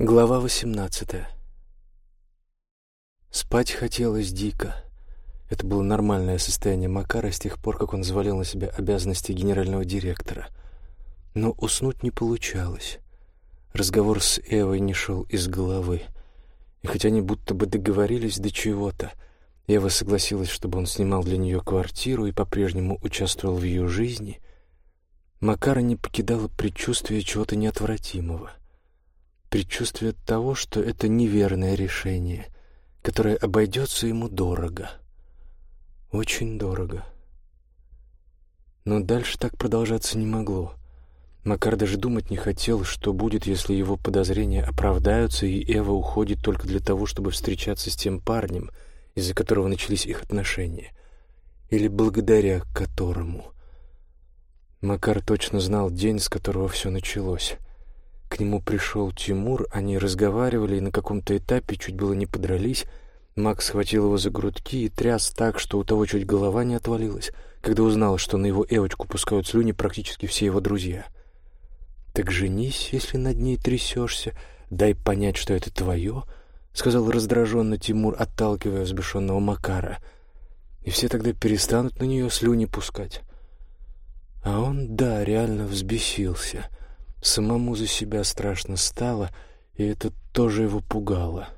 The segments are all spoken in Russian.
Глава восемнадцатая. Спать хотелось дико. Это было нормальное состояние Макара с тех пор, как он взвалил на себя обязанности генерального директора. Но уснуть не получалось. Разговор с Эвой не шел из головы. И хоть они будто бы договорились до чего-то, Ева согласилась, чтобы он снимал для нее квартиру и по-прежнему участвовал в ее жизни, Макара не покидало предчувствие чего-то неотвратимого предчувствие того, что это неверное решение, которое обойдется ему дорого. Очень дорого. Но дальше так продолжаться не могло. Макар даже думать не хотел, что будет, если его подозрения оправдаются, и Эва уходит только для того, чтобы встречаться с тем парнем, из-за которого начались их отношения, или благодаря которому. Макар точно знал день, с которого все началось. К нему пришел Тимур, они разговаривали и на каком-то этапе чуть было не подрались. Макс схватил его за грудки и тряс так, что у того чуть голова не отвалилась, когда узнал, что на его Эвочку пускают слюни практически все его друзья. «Так женись, если над ней трясешься, дай понять, что это твое», — сказал раздраженно Тимур, отталкивая взбешенного Макара. «И все тогда перестанут на нее слюни пускать». А он, да, реально взбесился — Самому за себя страшно стало, и это тоже его пугало.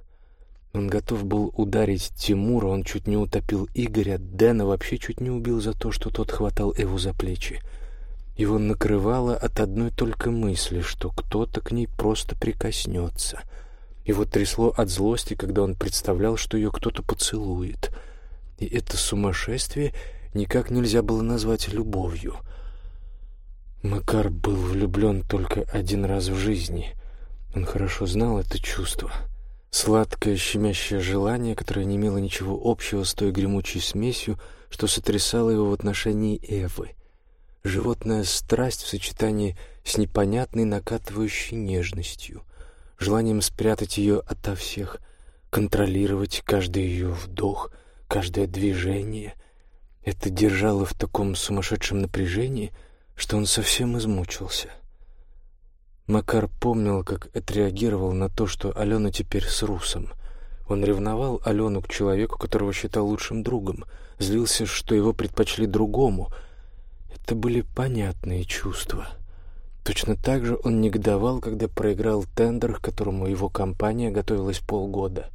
Он готов был ударить Тимура, он чуть не утопил Игоря, Дэна вообще чуть не убил за то, что тот хватал Эву за плечи. Его накрывало от одной только мысли, что кто-то к ней просто прикоснется. Его трясло от злости, когда он представлял, что ее кто-то поцелует. И это сумасшествие никак нельзя было назвать любовью — Макар был влюблен только один раз в жизни. Он хорошо знал это чувство. Сладкое, щемящее желание, которое не имело ничего общего с той гремучей смесью, что сотрясало его в отношении Эвы. Животная страсть в сочетании с непонятной накатывающей нежностью, желанием спрятать ее ото всех, контролировать каждый ее вдох, каждое движение. Это держало в таком сумасшедшем напряжении — что он совсем измучился. Макар помнил, как отреагировал на то, что Алена теперь с Русом. Он ревновал Алену к человеку, которого считал лучшим другом, злился, что его предпочли другому. Это были понятные чувства. Точно так же он негодовал, когда проиграл тендер, к которому его компания готовилась полгода.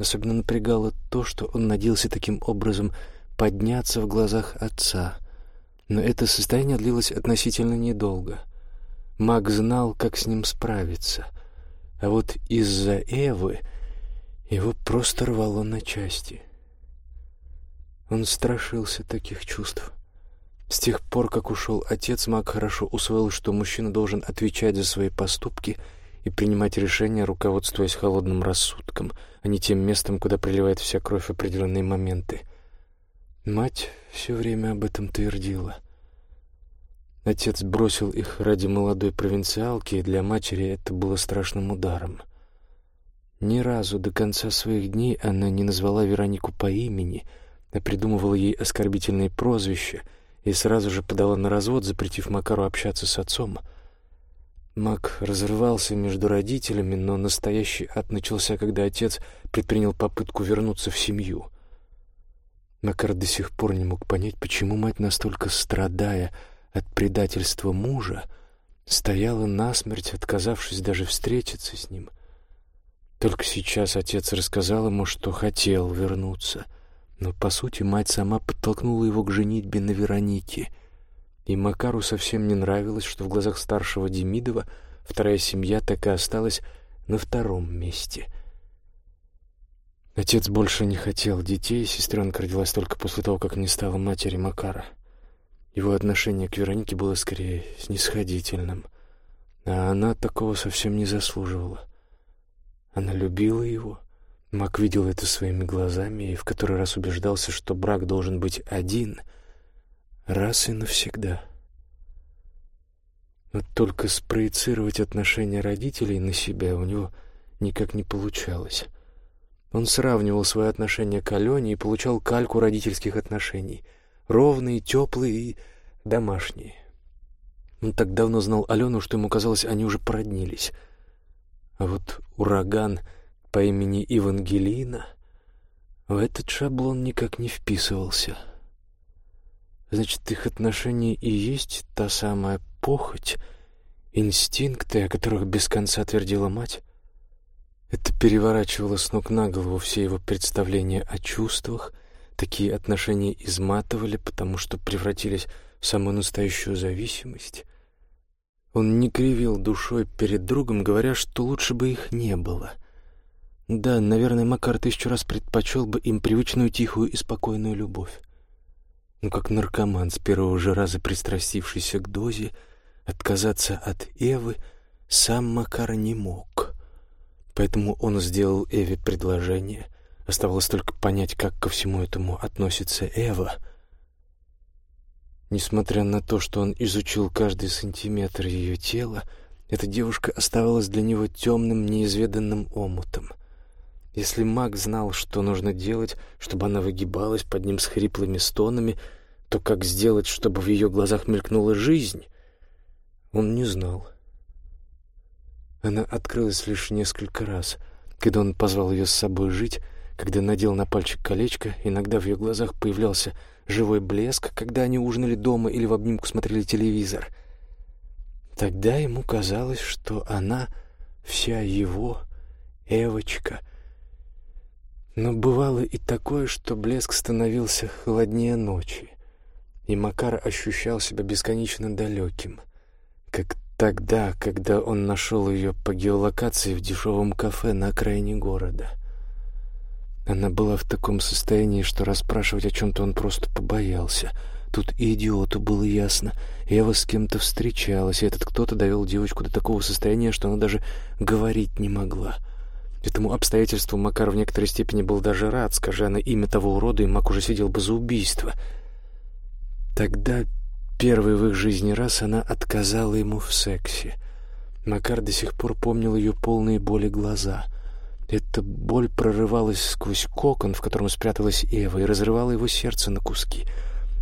Особенно напрягало то, что он надеялся таким образом подняться в глазах отца — но это состояние длилось относительно недолго. Маг знал, как с ним справиться. А вот из-за Эвы его просто рвало на части. Он страшился таких чувств. С тех пор, как ушел отец, маг хорошо усвоил, что мужчина должен отвечать за свои поступки и принимать решения, руководствуясь холодным рассудком, а не тем местом, куда приливает вся кровь в определенные моменты. Мать все время об этом твердила. Отец бросил их ради молодой провинциалки, и для матери это было страшным ударом. Ни разу до конца своих дней она не назвала Веронику по имени, а придумывала ей оскорбительные прозвища и сразу же подала на развод, запретив Макару общаться с отцом. Мак разрывался между родителями, но настоящий ад начался, когда отец предпринял попытку вернуться в семью — Макар до сих пор не мог понять, почему мать, настолько страдая от предательства мужа, стояла насмерть, отказавшись даже встретиться с ним. Только сейчас отец рассказал ему, что хотел вернуться, но, по сути, мать сама подтолкнула его к женитьбе на Веронике, и Макару совсем не нравилось, что в глазах старшего Демидова вторая семья так и осталась на втором месте — Отец больше не хотел детей, сестренка родилась только после того, как не стала матери Макара. Его отношение к Веронике было скорее снисходительным, а она такого совсем не заслуживала. Она любила его. Мак видел это своими глазами и в который раз убеждался, что брак должен быть один, раз и навсегда. Но только спроецировать отношения родителей на себя у него никак не получалось. Он сравнивал свои отношения к Алене и получал кальку родительских отношений. Ровные, теплые и домашние. Он так давно знал Алену, что ему казалось, они уже породнились. А вот ураган по имени Евангелина в этот шаблон никак не вписывался. Значит, их отношения и есть та самая похоть, инстинкты, о которых без конца твердила мать? Это переворачивало с ног на голову все его представления о чувствах. Такие отношения изматывали, потому что превратились в самую настоящую зависимость. Он не кривил душой перед другом, говоря, что лучше бы их не было. Да, наверное, Макар тысячу раз предпочел бы им привычную тихую и спокойную любовь. Но как наркоман, с первого же раза пристрастившийся к дозе, отказаться от Эвы сам Макар не мог. Поэтому он сделал Эве предложение. Оставалось только понять, как ко всему этому относится Эва. Несмотря на то, что он изучил каждый сантиметр ее тела, эта девушка оставалась для него темным, неизведанным омутом. Если маг знал, что нужно делать, чтобы она выгибалась под ним с хриплыми стонами, то как сделать, чтобы в ее глазах мелькнула жизнь, он не знал. — она открылась лишь несколько раз, когда он позвал ее с собой жить, когда надел на пальчик колечко, иногда в ее глазах появлялся живой блеск, когда они ужинали дома или в обнимку смотрели телевизор. Тогда ему казалось, что она вся его, Эвочка. Но бывало и такое, что блеск становился холоднее ночи, и Макар ощущал себя бесконечно далеким, как Тогда, когда он нашел ее по геолокации в дешевом кафе на окраине города. Она была в таком состоянии, что расспрашивать о чем-то он просто побоялся. Тут и идиоту было ясно. Ева с кем-то встречалась, и этот кто-то довел девочку до такого состояния, что она даже говорить не могла. Этому обстоятельству Макар в некоторой степени был даже рад. Скажи она имя того урода, и Мак уже сидел бы за убийство. Тогда Первый в их жизни раз она отказала ему в сексе. Макар до сих пор помнил ее полные боли глаза. Эта боль прорывалась сквозь кокон, в котором спряталась Эва, и разрывала его сердце на куски.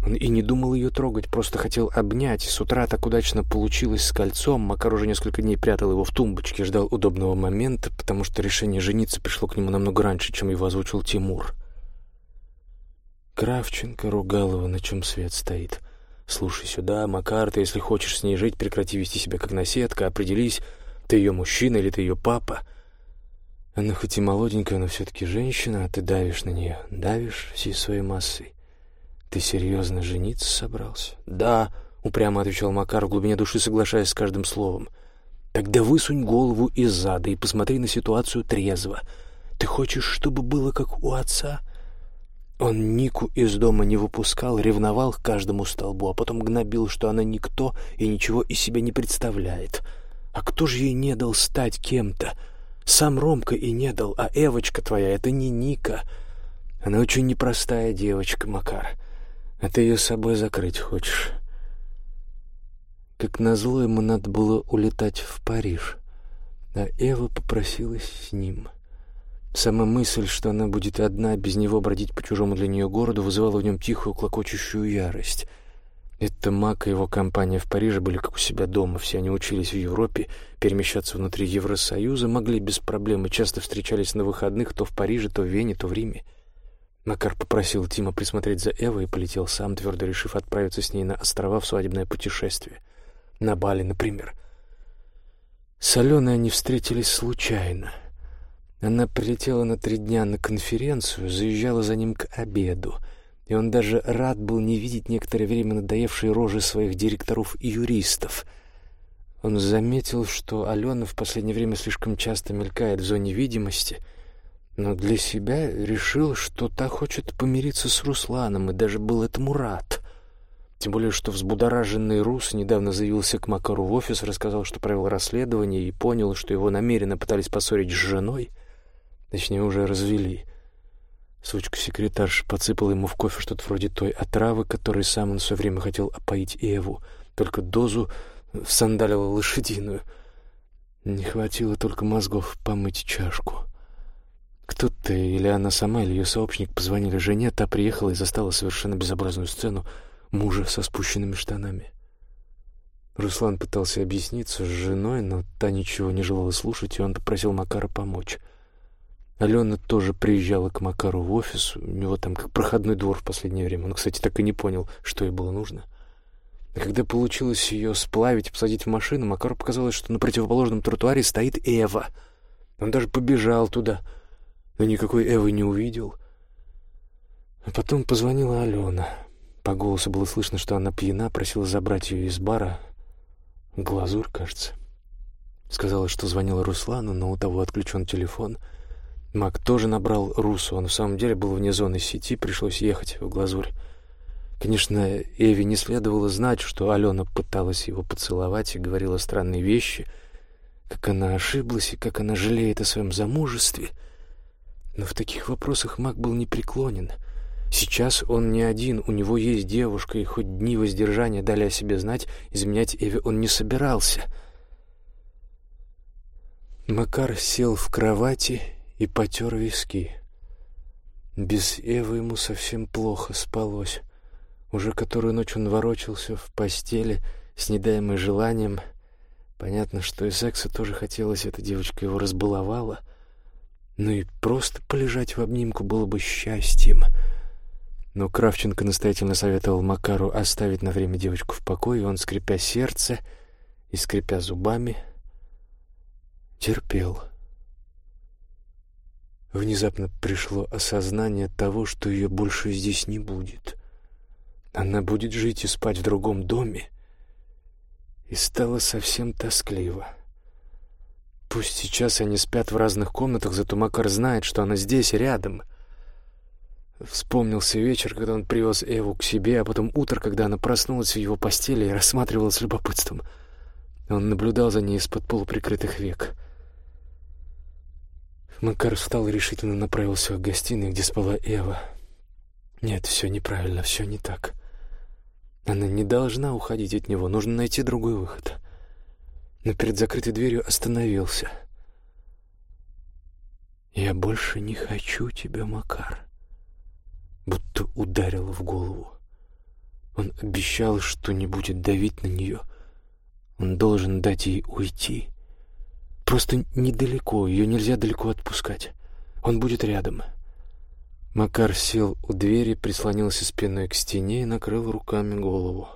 Он и не думал ее трогать, просто хотел обнять. С утра так удачно получилось с кольцом. Макар уже несколько дней прятал его в тумбочке, ждал удобного момента, потому что решение жениться пришло к нему намного раньше, чем его озвучил Тимур. Кравченко ругал его, на чем свет стоит. «Слушай сюда, Макар, ты, если хочешь с ней жить, прекрати вести себя как наседка, определись, ты ее мужчина или ты ее папа. Она хоть и молоденькая, но все-таки женщина, а ты давишь на нее, давишь всей своей массой. Ты серьезно жениться собрался?» «Да», — упрямо отвечал Макар, в глубине души соглашаясь с каждым словом. «Тогда высунь голову из зада и посмотри на ситуацию трезво. Ты хочешь, чтобы было как у отца?» Он Нику из дома не выпускал, ревновал к каждому столбу, а потом гнобил, что она никто и ничего из себя не представляет. А кто же ей не дал стать кем-то? Сам Ромка и не дал, а Эвочка твоя — это не Ника. Она очень непростая девочка, Макар. А ты ее собой закрыть хочешь. Как назло ему надо было улетать в Париж, а Эва попросилась с ним — Сама мысль, что она будет одна, без него бродить по чужому для нее городу, вызывала в нем тихую, клокочущую ярость. Это Мак и его компания в Париже были как у себя дома. Все они учились в Европе, перемещаться внутри Евросоюза могли без проблем и часто встречались на выходных то в Париже, то в Вене, то в Риме. Макар попросил Тима присмотреть за Эвой и полетел сам, твердо решив отправиться с ней на острова в свадебное путешествие. На Бали, например. С Аленой они встретились случайно — она прилетела на три дня на конференцию, заезжала за ним к обеду, и он даже рад был не видеть некоторое время надоевшие рожи своих директоров и юристов. Он заметил, что Алена в последнее время слишком часто мелькает в зоне видимости, но для себя решил, что та хочет помириться с Русланом, и даже был этому рад. Тем более, что взбудораженный Рус недавно заявился к Макару в офис, рассказал, что провел расследование и понял, что его намеренно пытались поссорить с женой — Точнее, уже развели. Сучка-секретарша подсыпала ему в кофе что-то вроде той отравы, которой сам он все время хотел опоить Эву, только дозу сандалила лошадиную. Не хватило только мозгов помыть чашку. Кто-то, или она сама, или ее сообщник позвонили жене, та приехала и застала совершенно безобразную сцену мужа со спущенными штанами. Руслан пытался объясниться с женой, но та ничего не желала слушать, и он попросил Макара помочь. Алена тоже приезжала к Макару в офис, у него там как проходной двор в последнее время. Он, кстати, так и не понял, что ей было нужно. А когда получилось ее сплавить и посадить в машину, Макару показалось, что на противоположном тротуаре стоит Эва. Он даже побежал туда, но никакой Эвы не увидел. А потом позвонила Алена. По голосу было слышно, что она пьяна, просила забрать ее из бара. Глазурь, кажется. Сказала, что звонила Руслану, но у того отключен телефон — Мак тоже набрал Русу, он в самом деле был вне зоны сети, пришлось ехать в Глазурь. Конечно, Эви не следовало знать, что Алена пыталась его поцеловать и говорила странные вещи, как она ошиблась и как она жалеет о своем замужестве. Но в таких вопросах Мак был непреклонен. Сейчас он не один, у него есть девушка, и хоть дни воздержания дали о себе знать, изменять Эви он не собирался. Макар сел в кровати и потер виски. Без Эвы ему совсем плохо спалось. Уже которую ночь он ворочался в постели с недаемым желанием. Понятно, что и секса тоже хотелось, эта девочка его разбаловала. Ну и просто полежать в обнимку было бы счастьем. Но Кравченко настоятельно советовал Макару оставить на время девочку в покое, и он, скрипя сердце и скрипя зубами, терпел. — Внезапно пришло осознание того, что ее больше здесь не будет. Она будет жить и спать в другом доме. И стало совсем тоскливо. Пусть сейчас они спят в разных комнатах, зато Макар знает, что она здесь, рядом. Вспомнился вечер, когда он привез Эву к себе, а потом утро, когда она проснулась в его постели и рассматривала с любопытством. Он наблюдал за ней из-под полуприкрытых век — Макар встал и решительно направился к гостиной, где спала Эва. Нет, все неправильно, все не так. Она не должна уходить от него, нужно найти другой выход. Но перед закрытой дверью остановился. «Я больше не хочу тебя, Макар», будто ударило в голову. Он обещал, что не будет давить на нее. Он должен дать ей уйти. Просто недалеко, ее нельзя далеко отпускать. Он будет рядом. Макар сел у двери, прислонился спиной к стене и накрыл руками голову.